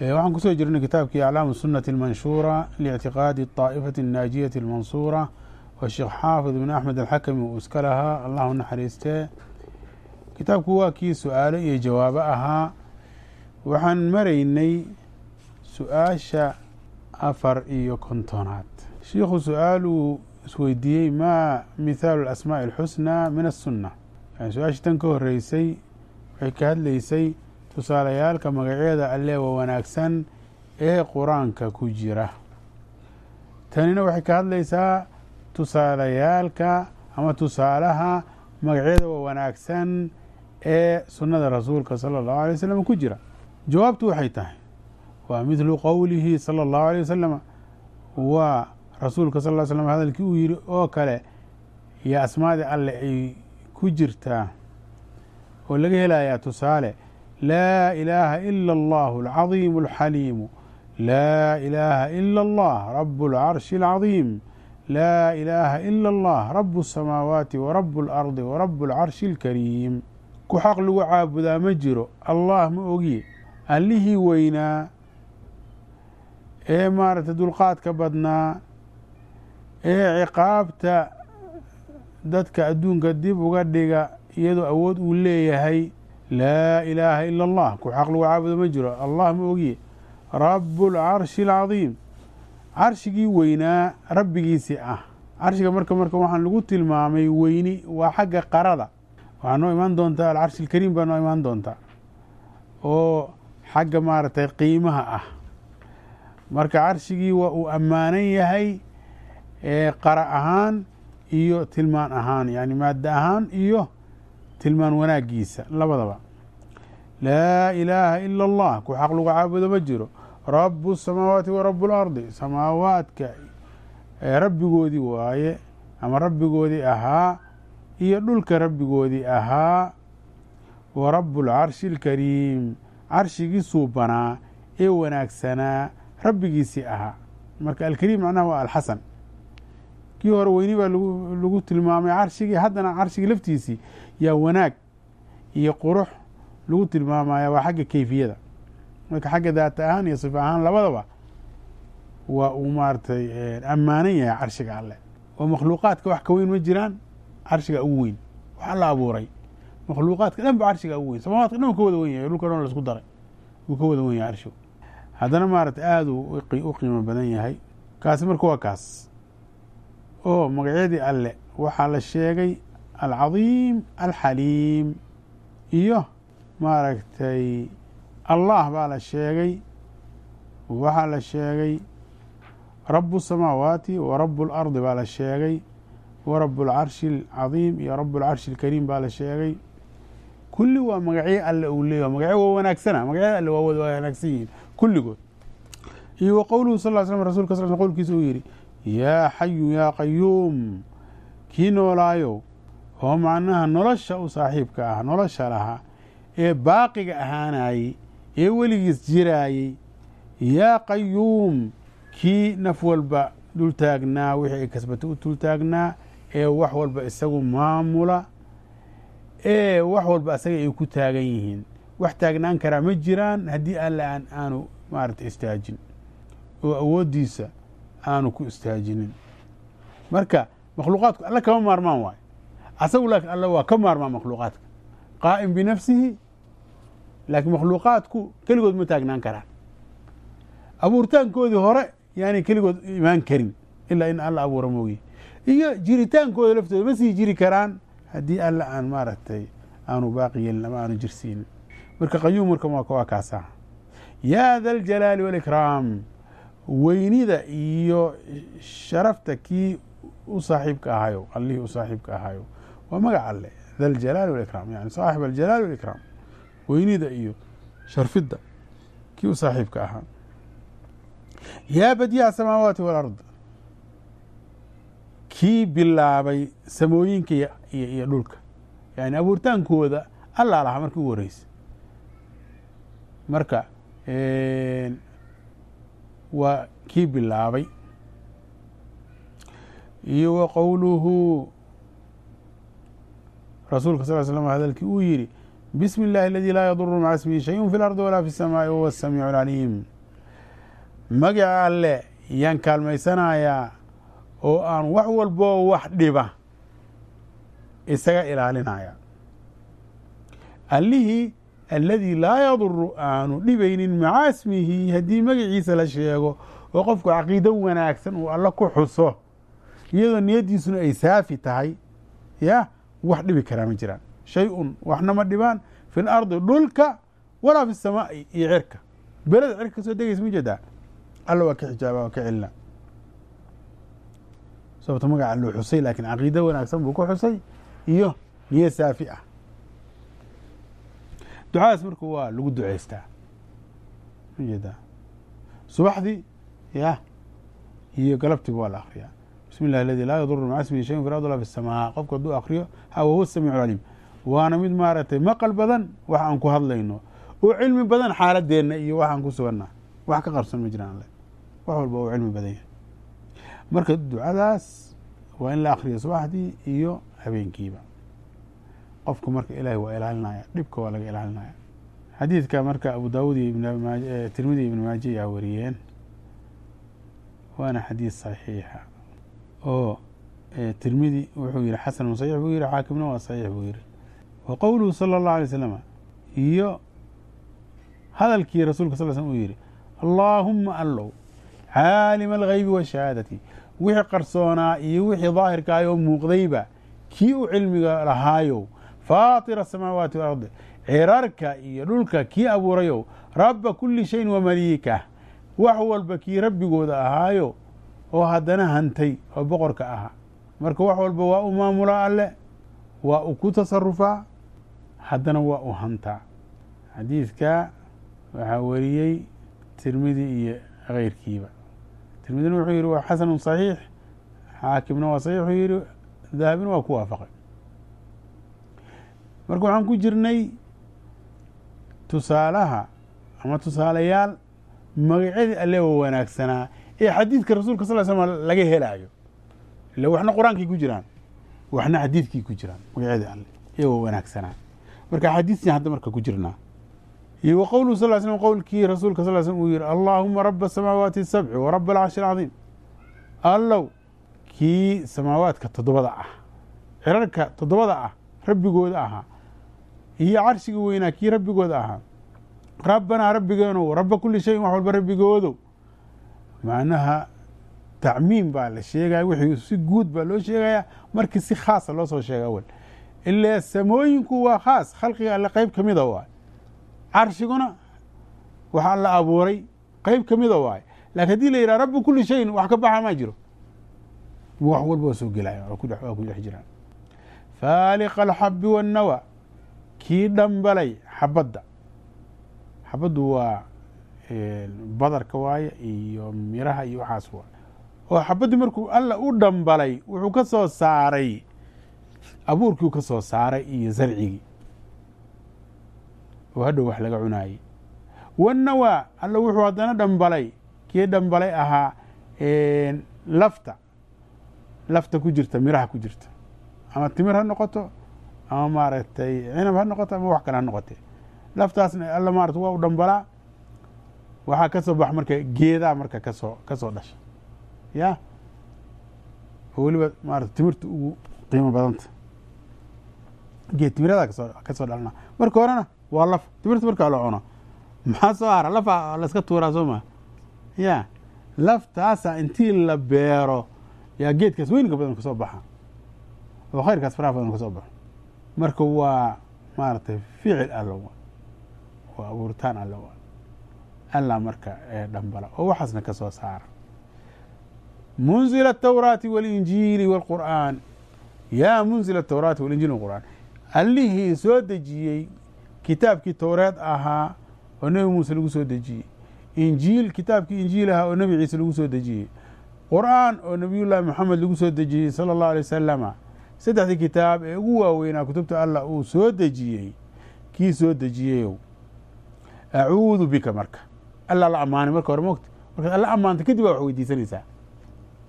waxaan kusoo jirnay kitaabkii aclaamu sunati almanshuura liictiqaadi طaa'ifati الnaajiyati almansuura oo sheekh xaafid ibn axmed alxakami uu iska lahaa allahu naxariistee kitaabku waa kii su-aalo iyo jawaabo ahaa waxaan maraynay su-aasha afar iyo kontonaad shiikhu su-aaluu isweydiiyey maa mithaalu alasmaaءi اlxusnaa min aلsunna yani su-aashii tan ka horeysay waxay ka hadlaysay tusaalayaalka magacyada alle wa wanaagsan ee qur'aanka ku jira. Tanina waxay ka hadlaysaa tusaalayaalka ama tusaalaha magacyada wa wanaagsan ee sunnada rasuulka sala allahu alay wasalam ku jira. Jawaabtu waxay tahay waa midlu qowlihi sala allahu alay wasalam waa rasuulka sal ll slam hadalkii uu yihi oo kale iyo asmaadii alle ay ku jirtaa. Oo laga helayaa tusaale laa ilaaha ila allahu alcadiimu alxaliimu laa ilaaha ila allah rabu اlcarshi اlcadiim laa ilaaha ila allah rabu الsamaawaati warabu اlardi warabu اlcarshi اlkariim ku xaq lagu caabudaa ma jiro allah ma ogiye allihii weynaa ee maaragtay dulqaadka badnaa ee ciqaabta dadka adduunka dib uga dhiga iyadoo awood uu leeyahay laa ilaaha ila allah ku xaq lagu caabudo ma jiro. Allah ma ogiye rabu lcarshi alcadiim carshigii weynaa rabbigiisii ah. Carshiga marka marka waxaan lagu tilmaamay weyni waa xagga qarada. Waxaa noo imaan doontaa alcarshi alkariim baa noo imaan doontaa oo xagga maaragtay qiimaha ah. Marka carshigii waa uu ammaanan yahay qara ahaan iyo tilmaan ahaan yani maadda ahaan iyo tilmaan wanaagiisa labadaba laa ilaaha ila allah ku xaq lagu caabudo ma jiro rabu الsamaawaati wa rabu اlardi samaawaadka rabbigoodii waaye ama rabbigoodii ahaa iyo dhulka rabbigoodii ahaa wa rabu اlcarshi اlkariim carshigii suubanaa ee wanaagsanaa rabbigiisii ahaa marka alkariim macnaha waa alxasan kii hore weyni baa lagu tilmaamay carshigii haddana carshigii laftiisii yaa wanaag iyo qurux lagu tilmaamaya waa xagga keyfiyada marka xagga daata ahaan iyo sifa ahaan labadaba waa uu maaratay ammaanan yahay carshiga alle. Oo makhluuqaadka wax ka weyn ma jiraan carshiga ugu weyn. Waxaa la abuuray. Makhluuqaadka dhan ba carshiga ugu weyn. Samaawaadka dhan u ka wada wen yahay. Dhulka dhan la isku daray. Uu ka wada wen yahay carshigu. Haddana maaratay aada uu u qiimo badan yahay. Kaasi marka waa kaas. Oo magacyadii alle waxaa la sheegay alcadiim alxaliim iyo maaragtay allah baa la sheegay waxaa la sheegay rabu الsamaawaati wa rabu اlardi baa la sheegay wa rabu اlcarshi اlcadiim iyo rabu اlcarshi اlkariim baa la sheegay kulli waa magacyo alle uu leeyahy magacyo waa wanaagsana magacyada alle waa wada wanaagsan yihiin kulligood iyo wa qowluhu sal slam rasulka sal sl qowlkiisa uu yihi yaa xayu yaa qayuum kii noolaayow oo macnaha nolosha u saaxiibka ah nolosha lahaa ee baaqiga ahaanayey ee weligiis jiraayey yaa qayuum kii naf walba dul taagnaa wixii ay kasbatay u dul taagnaa ee wax walba isagu maamula ee wax walba isaga ay ku taagan yihiin. Wax taagnaan karaa ma jiraan haddii alle aan aanu maaragtay istaajin. Oo awooddiisa aanu ku istaajinin. Marka makhluuqaadku alle kama maarmaan waayo. Asagu laakiin alle waa ka maarmaan makhluuqaadka. Qaa'im binafsihi laakiin makhluuqaadku keligood ma taagnaan karaan. Abuuritaankoodii hore yaanay keligood imaan karin ilaa in alla abuura mooye iyo jiritaankooda laftooda ma sii jiri karaan haddii alle aan maaragtay aanu baaqi yeelin ama aanu jirsiinin. Marka qayuum marka waa kaasa yaa da aljalaali walikraam weynida iyo sharafta kii u saaxiibka ahayo allihii u saaxiibka ahayo waa magac alle. Da aljalaali walikraam yani saaxib aljalaali walikraam weynida iyo sharfidda. Kii u saaxiibka ahaa. Yaa badiica asamaawaati walard kii bilaabay samooyinka iyo dhulka. Yani abuuritaankooda allaa lahaa markii ugu horeysa marka waa kii bilaabay. Iyo wa qowluhu rasuulka sal slam hadalkii uu yihi bismi اllahi aladi laa yaduru maca smihi shayun fi lardi walaa fi الsamaai wahuwa الsamiicu اlcaliim magaca alle yaan kaalmaysanayaa oo aan wax walboo wax dhiba isaga ilaalinaya allihii aladii laa yaduru aanu dhibaynin maca smihi haddii magaciisa la sheego oo qofku caqiido wanaagsan uu alla ku xuso iyadoo niyaddiisuna ay saafi tahay ya wax dhibi karaa ma jiraan shayun waxna ma dhibaan fi lardi dhulka walaa fi samaa'i iyo cirka berada cirka ka degaysa ma jeedaa alla waa ka xijaaba waa ka celina sababta magaca loo xusay laakiin caqiido wanaagsan buu ku xusay iyo niyo saafi ah ducadaas marka waa lagu duceystaa ma jeedaa subaxdii ya iyo galabtiiba waa la akriyaa bismi illahi aladi laa yaduru maca ismihi shayun fi ard wala fi samaa qofku hadduu akriyo ha wahuwa samiicu alalim waana mid maaragtay maqal badan wax aan ku hadlayno. Oo cilmi badan xaaladeenna iyo wax aan ku suganna wax ka qarson ma jiraan alle wax walba uu cilmi badan yahay. Marka ducadaas waa in la akriyo subaxdii iyo habeenkiiba. Qofku marka ilaahay waa ilaalinaya dhibka waa laga ilaalinaya. Xadiidka marka abu daawud iyo tirmidi iyo ibn maaje ayaa wariyeen. Waana xadiid saxiixa oo tirmidi wuxuu yihi xasan saxiix buu yihi xaakimna waa saxiix buu yihi wa qowluhu sala اllahu alay slam iyo hadalkii rasuulka sal slm uu yihi allaahuma allow caalima algeybi washahaadati wixii qarsoonaa iyo wixii daahirkaay oo muuqdayba kii u cilmiga lahaayow faatira asamaawaati walardi cirarka iyo dhulka kii abuurayow rabba kuli shayin wamaliikah wax walba kii rabbigooda ahaayo oo haddana hantay oo boqorka ahaa. Marka wax walba waa u maamulaa alle waa u ku tasarufaa haddana waa u hantaa xadiidka waxaa wariyey tirmidi iyo keyrkiiba tirmidina wuxuu yihi waa xasanu صaxiix xaakimna waa saxiix wuxuu yihi dahabina waa ku waafaqay. Marka waxaan ku jirnay tusaalaha ama tusaalayaal magacyadii alle oo wanaagsanaa ee xadiidka rasuulka sal slam laga helaayo. Ila waxna qur'aankay ku jiraan waxna xadiidkii ku jiraan magacyadii alle iyagoo wanaagsanaa marka xadiistii hadda marka ku jirnaa. Iyo wa qowluhu sal slm qowlkii rasuulka sal slm uu yihi allaahuma raba asamaawaati asabci wa raba alcarshi alcadiim allow kii samaawaadka toddobada ah cirarka toddobada ah rabbigooda ahaa iyo carshiga weynaa kii rabbigooda ahaa. Rabbanaa rabbigeenow raba kuli shayin wax walba rabbigoodow. Macnaha tacmiim baa la sheegaya wixii si guud baa loo sheegaya markii si khaasa loo soo sheega awal ile samooyinku waa khaas khalqiga alle qeyb ka mida waay carshiguna waxaa la abuuray qeyb ka mida waay laakiin haddii la yidhaha rabbi kuli shayin wax ka baxa ma jiro wax walba waa soo gelaya waa ku dhex jiraan faaliqa alxabi waannawa kii dhambalay xabadda xabaddu waa badarka waaye iyo miraha iyo waxaas waay oo xabaddii markuu alla u dhambalay wuxuu ka soo saaray abuurkiiu ka soo saaray iyo zarcigii. Oo hadhow wax laga cunaayey wannawa alla wuxuu haddana dhambalay kii dhambalay ahaa lafta. Lafta ku jirta miraha ku jirta. Ama timir ha noqoto ama maaragtay cinab ha noqoto ama wax kale ha noqote. Laftaasna alla maarata waa u dhambalaa. Waxaa ka soo bax marka geedaa marka ka soo ka soo dhasha. Ya oo weliba maarata timirta ugu qiimo badanta geed timiradaa ka soo dhalana marka horena waa laf. Timirta markaa la cuno maxaa soo hara lafa laska tuuraa soo maa ya. Laftaasa intii la beero yaa geedkaas weynka badan ka soo baxa. Oo khayrkaas faraha badan ka soo baxo marka waa maaragtay ficil allo waa. Abuuritaan allo alla marka ee dhambala. Oo waxaasna ka soo saara. Munzila atawraati walinjiili wاlqur'aan yaa munzila atawraati walinjili waqur'aan allihii soo dejiyey kitaabkii towreed ahaa oo nebi muuse lagu soo dejiyey. Injiil kitaabkii injiil ahaa oo nebi ciise lagu soo dejiyey. Qur'aan oo nebiyullaahi moxamed lagu soo dejiyey sala allahu alay wasalama saddexdii kitaab ee ugu waaweynaa kutubta allah uu soo dejiyey kii soo dejiyeyow? Acuudu bika marka. Alla la ammaanay marka hore mogta markaad alla ammaanto kadib baa wax weydiisanaysaa.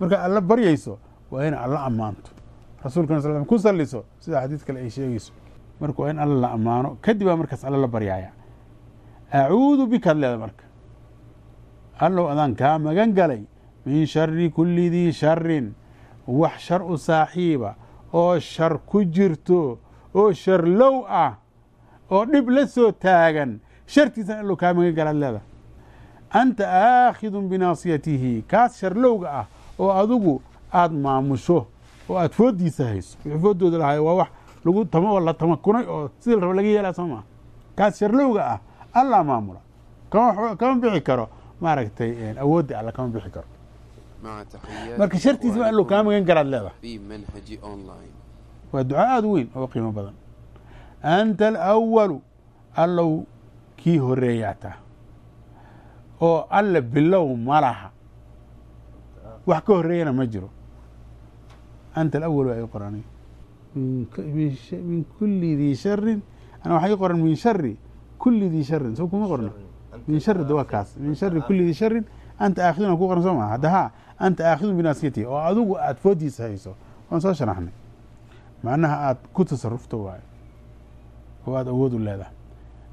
Markaad alla baryayso waa in alla ammaanto rasuulkana sal ku salliso sida xadiid kale ay sheegayso. Marka waa in alla la ammaano kadib baa markaas alla la baryaaya. Acuudu bikaad leeda marka. Allow adaan kaa magan galay min shari kulli dii sharin wax shar u saaxiiba oo shar ku jirto oo sharlow ah oo dhib la soo taagan shartiisan allow kaa magan galaad leeda anta aakhidun binaasiyatihi kaas sharlowga ah oo adigu aada maamusho oo aad foodiisa hayso wixii fooddooda waa wax lagu tamo la tamakunay oo sidii la laga yeelaa soo maha kaas sharlowga ah allaa maamula. Kama kama bixi karo maaragtay awoodda alla kama bixi karo. Marka shartiisa allow kaa magan garaad leedahay waa ducaa aada u weyn oo qiimo badan. Anta alawalu allow kii horeeyaataa oo alla bilow ma laha. Wax ka horreeyana ma jiro anta alawalu ay qoran min kuli dii sharin ana waxay qoran min shari kuli dii sharin soo kuma qorno min shari de waa kaas min shari kuli dii sharin anta aakhidun ku qoran soo maa hadda haa anta aakhidun binaasiyati oo adigu aada foodiisa hayso waan soo sharaxnay macnaha aada ku tasarufto waayo oo aada awood u leedahay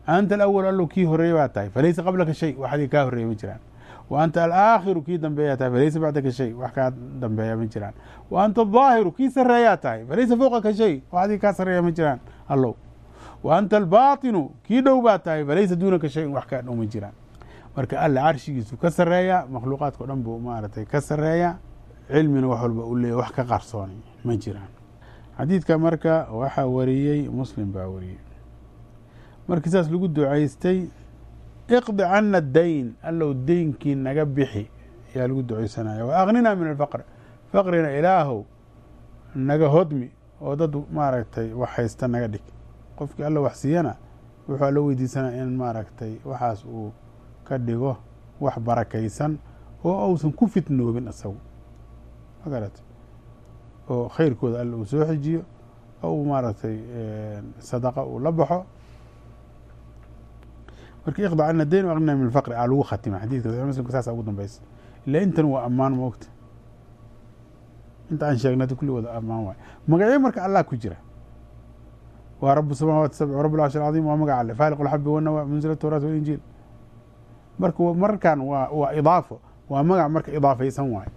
anta alawal allow kii horeeye baa tahay falaysa qablaka shay wax adii kaa horreeya ma jiraan wa anta alaakhiru kii dambeeyaa tahay falaysa bacdaka shay wax kaa dambeeya ma jiraan wa anta adaahiru kii sareeyaa tahay falaysa fowqaka shay wax adii kaa sareeya ma jiraan allow wa anta albaatinu kii dhow baa tahay falaysa duunaka shay wax kaa dhow ma jiraan marka alla carshigiisu ka sareeya makhluuqaadka o dhan buu maaragtay ka sareeya cilmina wax walba u leeya wax ka qarsoonay ma jiraan xadiidka marka waxaa wariyey muslim baa wariyey markii saas lagu ducaystay iqdi cana dayn allow deynkii naga bixi ayaa lagu ducaysanaya wa akninaa min alfaqr faqrina ilaahow naga hodmi oo dad maaragtay wax haysta naga dhig qofkii alla wax siiyana wuxuu alla weydiisanaya in maaragtay waxaas uu ka dhigo wax barakaysan oo uusan ku fitnoobin isagu ma garat oo khayrkooda alla uu soo xejiyo oo uu maaragtay sadaqa uu la baxo marka iqda cana dayn aqnina min alfaqri aa lagu khatima xadiidka saxix muslimka saasa ugu dambaysa ilaa intan waa ammaan moogta inta aan sheegnay kulli wada ammaan waay. Magacyo marka allah ku jira. Waa rabu samaawaati sabc rab alcarshi alcadiim waa magac alle faaliq alxabi wanawa munzil tawraat walinjiil marka markan waa waa idaafo. Waa magac marka idaafaysan waayo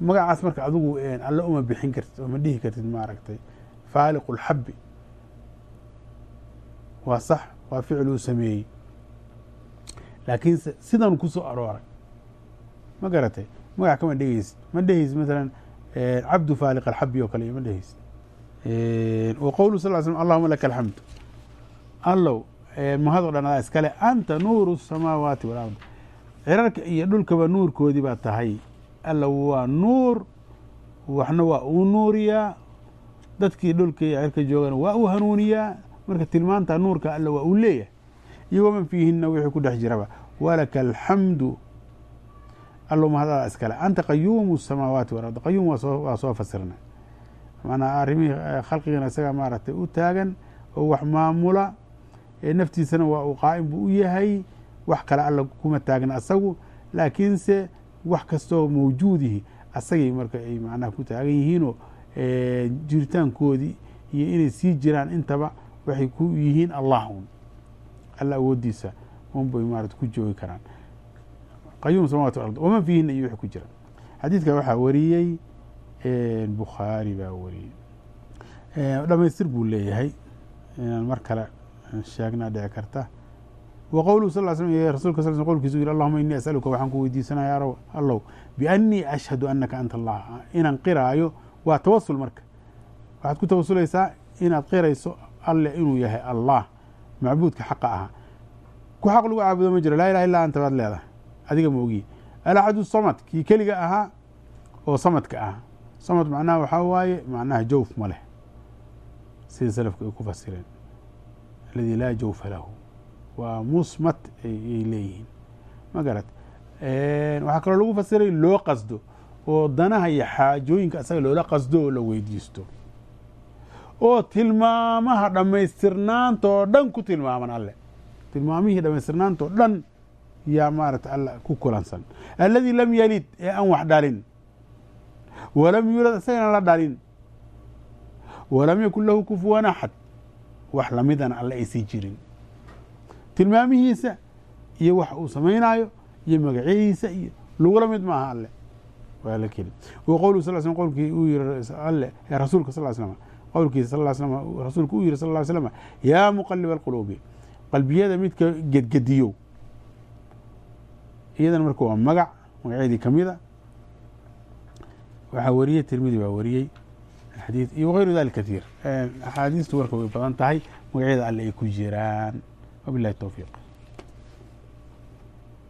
magacaas marka adigu alle uma bixin kartid oo ma dhihi kartid maaragtay faaliqu lxabi waa sax waa ficil uu sameeyey laakiinse sidan ku soo arooray ma garatay magac kama dhegeysid ma dheheysid masalan cabdu faaliq alxabi oo kale iyo ma dheheysid wa qowlu sal slam allahuma laka alxamdu allow mahad o dhan adaa iskale anta nuuru samaawaati walard cirarka iyo dhulkaba nuurkoodii baa tahay. Alla waa nuur waxna waa uu nuuriyaa. Dadkii dhulka iyo cirka joogana waa uu hanuuniyaa marka tilmaanta nuurka alla waa uu leeyahay iyo waman fiihinna wixii ku dhex jiraba. Walaka alxamdu allow mahadadaa iskale anta qayuumu samaawaati walard qayuum waa soo fasirnay. Macnaa arrimihii khalqigana isagaa maaragtay u taagan oo wax maamula naftiisana waa uu qaa'im buu u yahay. Wax kale alla kuma taagna asagu laakiinse wax kastoo mawjuudihi asagay marka ay macnaha ku taagan yihiinoo jiritaankoodii iyo inay sii jiraan intaba waxay ku yihiin allah un alla awoodiisa un bay maarata ku joogi karaan. Qayuum samawati ard waman fiihina iyo wixii ku jira. Xadiidka waxaa wariyey bukhaari baa wariyey. Dhamaystir buu leeyahay. Inaan mar kale sheegnaa dhici karta. Wa qowluhu sal ly slm rasulka sal sl qolkiisu yiri allahuma inii asaluka waxaan ku weydiisanaya allow biannii ashhadu anaka anta allah. Inaan qiraayo waa tawasul marka. Waxaad ku tawasulaysaa inaad qirayso alle inuu yahay allah macbuudka xaqa ahaa. Ku xaq lagu caabudo ma jiro laa ilaha illa anta baad leedahay. Adiga ma ogiye alaxadu samad kii keliga ahaa oo samadka ah samad macnaha waxaa waaye macnaha jawf ma leh. Sida salafku ay ku fasireen. Aladi laa jawfa lahu. Waa musmat ayay leeyihiin. Ma garat waxaa kaloo lagu fasiray loo qasdo oo danaha iyo xaajooyinka isaga loola qasdo oo la weydiisto oo tilmaamaha dhammaystirnaantoo dhan ku tilmaaman alle. Tilmaamihii dhammaystirnaantoo dhan yaa maarata alla ku kulansan. Alladii lam yalid ee aan wax dhalin. Walam yuulad isagana la dhalin. Walam yakun lahu kufuwan axad wax lamidana alle aysii jirin. Tilmaamihiisa iyo wax uu samaynaayo iyo magacyadiisa iyo lagula mid maaha alle. Waa la keli wa qowluhu sal sl qowlkii uu yiri alle rasuulka sal slam qowlkiisa sal slam rasuulku uu yihi sal ly slam yaa muqaliba alquluubi qalbiyada midka gedgediyow. Iyadana marka waa magac magacyadii kamida waxaa wariyey tirmidi baa wariyey xadii iyo wغayru dalik katiir axaadiistu marka way badan tahay magacyada alle ay ku jiraan. Wabilahi towfiiq